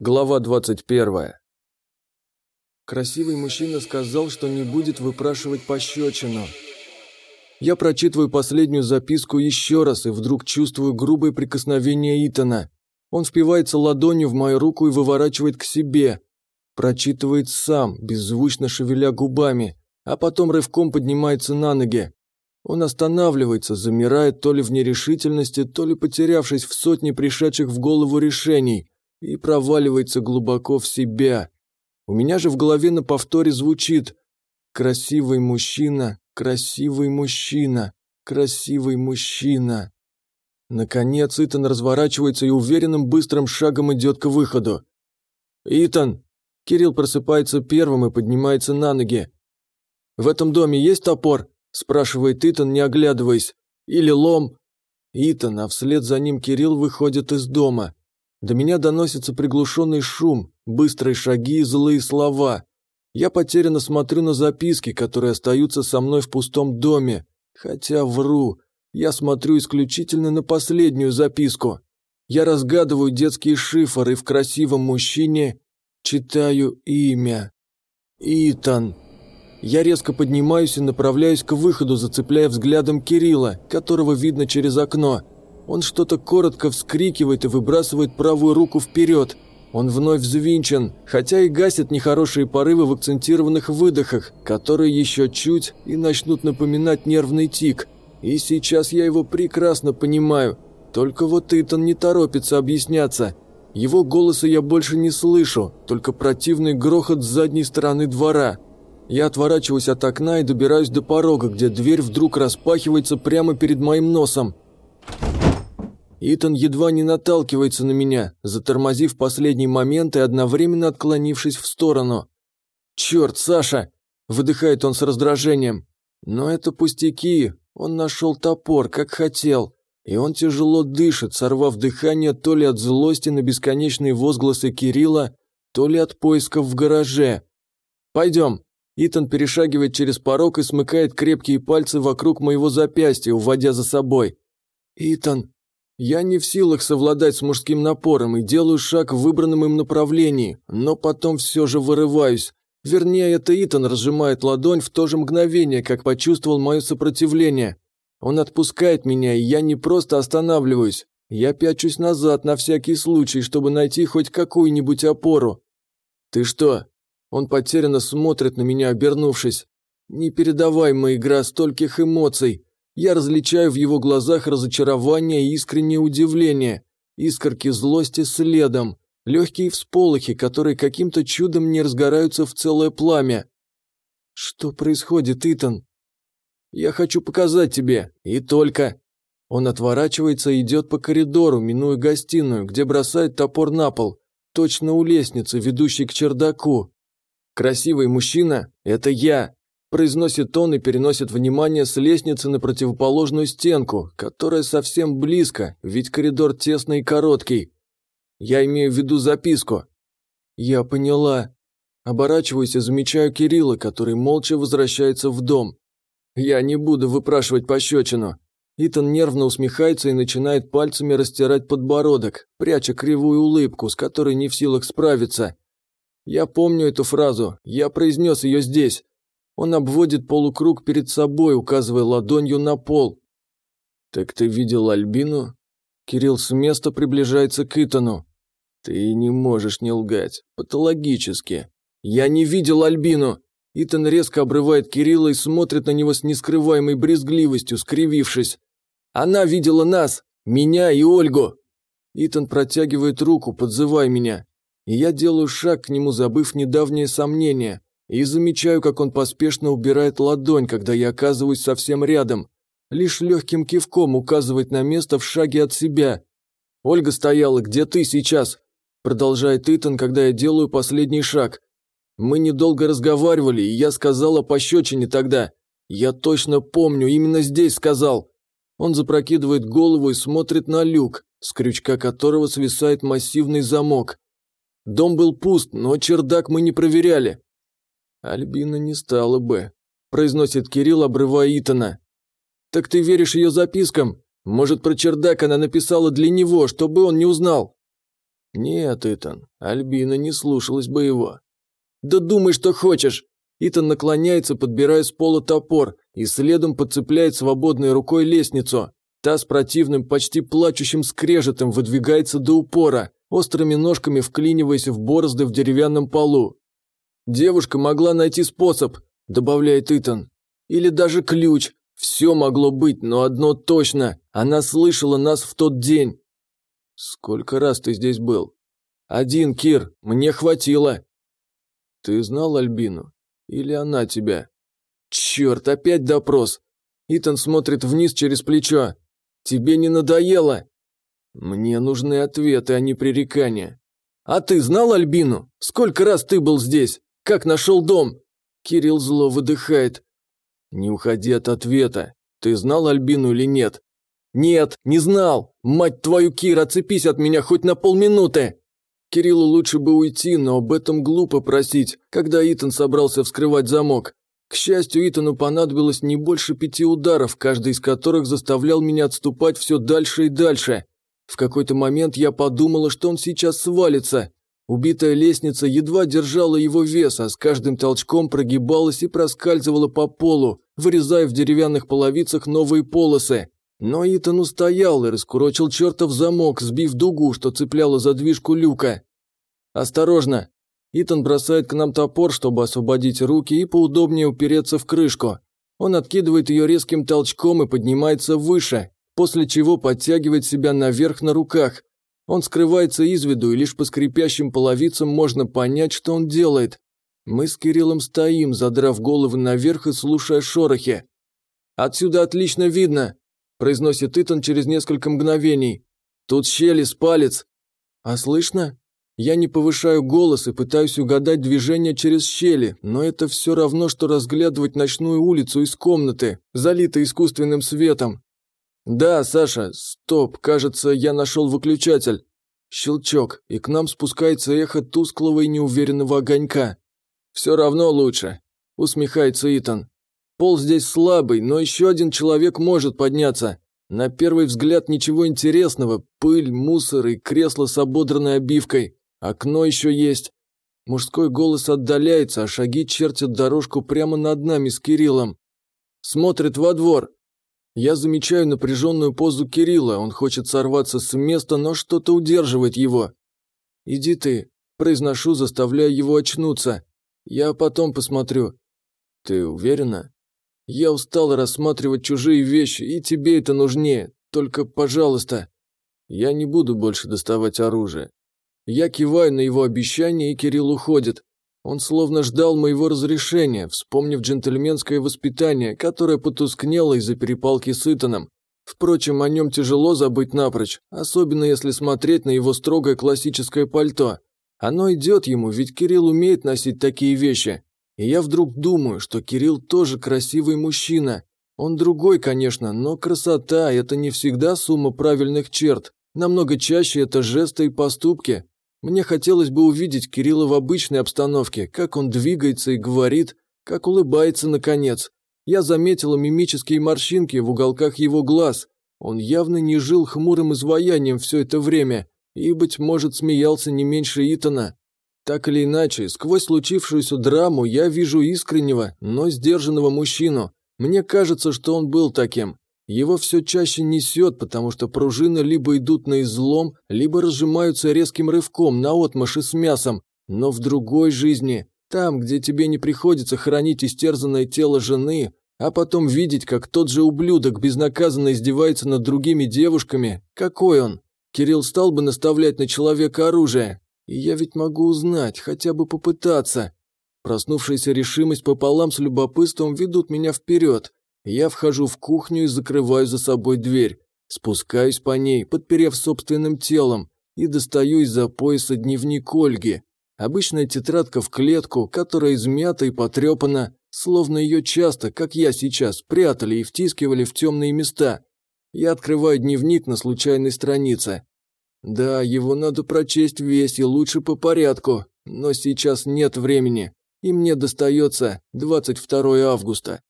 Глава 21. Красивый мужчина сказал, что не будет выпрашивать пощечину. Я прочитываю последнюю записку еще раз и вдруг чувствую грубое прикосновение Итана. Он впивается ладонью в мою руку и выворачивает к себе. Прочитывает сам, беззвучно шевеля губами, а потом рывком поднимается на ноги. Он останавливается, замирает то ли в нерешительности, то ли потерявшись в сотне пришедших в голову решений – и проваливается глубоко в себя. У меня же в голове на повторе звучит «Красивый мужчина, красивый мужчина, красивый мужчина». Наконец Итан разворачивается и уверенным быстрым шагом идет к выходу. «Итан!» Кирилл просыпается первым и поднимается на ноги. «В этом доме есть топор?» – спрашивает Итан, не оглядываясь. «Или лом?» Итан, а вслед за ним Кирилл выходит из дома. До меня доносится приглушенный шум, быстрые шаги и злые слова. Я потерянно смотрю на записки, которые остаются со мной в пустом доме. Хотя вру. Я смотрю исключительно на последнюю записку. Я разгадываю детские шифры и в красивом мужчине читаю имя. Итан. Я резко поднимаюсь и направляюсь к выходу, зацепляя взглядом Кирилла, которого видно через окно. Он что-то коротко вскрикивает и выбрасывает правую руку вперед. Он вновь взвинчен, хотя и гасит нехорошие порывы в акцентированных выдохах, которые еще чуть и начнут напоминать нервный тик. И сейчас я его прекрасно понимаю. Только вот Итан не торопится объясняться. Его голоса я больше не слышу, только противный грохот с задней стороны двора. Я отворачиваюсь от окна и добираюсь до порога, где дверь вдруг распахивается прямо перед моим носом. Итан едва не наталкивается на меня, затормозив последний момент и одновременно отклонившись в сторону. «Черт, Саша!» – выдыхает он с раздражением. «Но это пустяки, он нашел топор, как хотел». И он тяжело дышит, сорвав дыхание то ли от злости на бесконечные возгласы Кирилла, то ли от поисков в гараже. «Пойдем». Итан перешагивает через порог и смыкает крепкие пальцы вокруг моего запястья, уводя за собой. «Итан», я не в силах совладать с мужским напором и делаю шаг в выбранном им направлении, но потом все же вырываюсь. Вернее, это Итан разжимает ладонь в то же мгновение, как почувствовал мое сопротивление. Он отпускает меня, и я не просто останавливаюсь. Я пячусь назад на всякий случай, чтобы найти хоть какую-нибудь опору. «Ты что?» Он потерянно смотрит на меня, обернувшись. «Непередаваемая игра стольких эмоций. Я различаю в его глазах разочарование и искреннее удивление, искорки злости следом, легкие всполохи, которые каким-то чудом не разгораются в целое пламя. Что происходит, Итан? Я хочу показать тебе, и только. Он отворачивается и идет по коридору, минуя гостиную, где бросает топор на пол, точно у лестницы, ведущей к чердаку. Красивый мужчина – это я, Произносит он и переносит внимание с лестницы на противоположную стенку, которая совсем близко, ведь коридор тесный и короткий. Я имею в виду записку. Я поняла. Оборачиваюсь и замечаю Кирилла, который молча возвращается в дом. Я не буду выпрашивать пощечину. Итан нервно усмехается и начинает пальцами растирать подбородок, пряча кривую улыбку, с которой не в силах справиться. Я помню эту фразу, я произнес ее здесь. Он обводит полукруг перед собой, указывая ладонью на пол. «Так ты видел Альбину?» Кирилл с места приближается к Итану. «Ты не можешь не лгать. Патологически». «Я не видел Альбину!» Итан резко обрывает Кирилла и смотрит на него с нескрываемой брезгливостью, скривившись. «Она видела нас! Меня и Ольгу!» Итан протягивает руку, подзывая меня. И я делаю шаг к нему, забыв недавнее сомнение и замечаю, как он поспешно убирает ладонь, когда я оказываюсь совсем рядом. Лишь легким кивком указывает на место в шаге от себя. «Ольга стояла, где ты сейчас?» Продолжает Итан, когда я делаю последний шаг. «Мы недолго разговаривали, и я сказал о пощечине тогда. Я точно помню, именно здесь сказал». Он запрокидывает голову и смотрит на люк, с крючка которого свисает массивный замок. Дом был пуст, но чердак мы не проверяли. «Альбина не стала бы», – произносит Кирилл, обрывая Итана. «Так ты веришь ее запискам? Может, про чердак она написала для него, чтобы он не узнал?» Нет, Итан, Альбина не слушалась бы его. Да думай, что хочешь. Итан наклоняется, подбирая с пола топор, и следом подцепляет свободной рукой лестницу. Та с противным, почти плачущим скрежетом выдвигается до упора, острыми ножками вклиниваясь в борозды в деревянном полу. «Девушка могла найти способ», – добавляет Итан. «Или даже ключ. Все могло быть, но одно точно. Она слышала нас в тот день». «Сколько раз ты здесь был?» «Один, Кир. Мне хватило». «Ты знал Альбину? Или она тебя?» «Черт, опять допрос!» Итан смотрит вниз через плечо. «Тебе не надоело?» «Мне нужны ответы, а не пререкания». «А ты знал Альбину? Сколько раз ты был здесь? Как нашел дом?» Кирилл зло выдыхает. «Не уходи от ответа. Ты знал Альбину или нет?» «Нет, не знал! Мать твою, Кир, отцепись от меня хоть на полминуты!» Кириллу лучше бы уйти, но об этом глупо просить, когда Итан собрался вскрывать замок. К счастью, Итану понадобилось не больше пяти ударов, каждый из которых заставлял меня отступать все дальше и дальше. В какой-то момент я подумала, что он сейчас свалится. Убитая лестница едва держала его вес, а с каждым толчком прогибалась и проскальзывала по полу, вырезая в деревянных половицах новые полосы. Но Итан устоял и раскурочил чертов замок, сбив дугу, что цепляло задвижку люка. «Осторожно!» Итан бросает к нам топор, чтобы освободить руки и поудобнее упереться в крышку. Он откидывает ее резким толчком и поднимается выше, после чего подтягивает себя наверх на руках. Он скрывается из виду, и лишь по скрипящим половицам можно понять, что он делает. Мы с Кириллом стоим, задрав головы наверх и слушая шорохи. «Отсюда отлично видно», – произносит Итан через несколько мгновений. «Тут щели с палец». «А слышно?» Я не повышаю голос и пытаюсь угадать движение через щели, но это все равно, что разглядывать ночную улицу из комнаты, залитой искусственным светом. Да, Саша, стоп, кажется, я нашел выключатель. Щелчок, и к нам спускается эхо тусклого и неуверенного огонька. Все равно лучше, усмехается Итан. Пол здесь слабый, но еще один человек может подняться. На первый взгляд ничего интересного, пыль, мусор и кресло с ободранной обивкой. Окно еще есть. Мужской голос отдаляется, а шаги чертят дорожку прямо над нами с Кириллом. Смотрит во двор. Я замечаю напряженную позу Кирилла, он хочет сорваться с места, но что-то удерживает его. «Иди ты», – произношу, заставляя его очнуться. «Я потом посмотрю». «Ты уверена?» «Я устал рассматривать чужие вещи, и тебе это нужнее. Только, пожалуйста». «Я не буду больше доставать оружие. Я киваю на его обещание, и Кирилл уходит. Он словно ждал моего разрешения, вспомнив джентльменское воспитание, которое потускнело из-за перепалки с Итаном. Впрочем, о нем тяжело забыть напрочь, особенно если смотреть на его строгое классическое пальто. Оно идет ему, ведь Кирилл умеет носить такие вещи. И я вдруг думаю, что Кирилл тоже красивый мужчина. Он другой, конечно, но красота – это не всегда сумма правильных черт. Намного чаще это жесты и поступки, мне хотелось бы увидеть Кирилла в обычной обстановке, как он двигается и говорит, как улыбается наконец. Я заметила мимические морщинки в уголках его глаз. Он явно не жил хмурым изваянием все это время и, быть может, смеялся не меньше Итана. Так или иначе, сквозь случившуюся драму я вижу искреннего, но сдержанного мужчину. Мне кажется, что он был таким. Его все чаще несет, потому что пружины либо идут на излом, либо разжимаются резким рывком на отмаши с мясом. Но в другой жизни, там, где тебе не приходится хранить истерзанное тело жены, а потом видеть, как тот же ублюдок безнаказанно издевается над другими девушками, какой он? Кирилл стал бы наставлять на человека оружие. И я ведь могу узнать, хотя бы попытаться. Проснувшаяся решимость пополам с любопытством ведут меня вперед. Я вхожу в кухню и закрываю за собой дверь. Спускаюсь по ней, подперев собственным телом, и достаю из-за пояса дневник Ольги. Обычная тетрадка в клетку, которая измята и потрепана, словно ее часто, как я сейчас, прятали и втискивали в темные места. Я открываю дневник на случайной странице. Да, его надо прочесть весь и лучше по порядку, но сейчас нет времени, и мне достается 22 августа.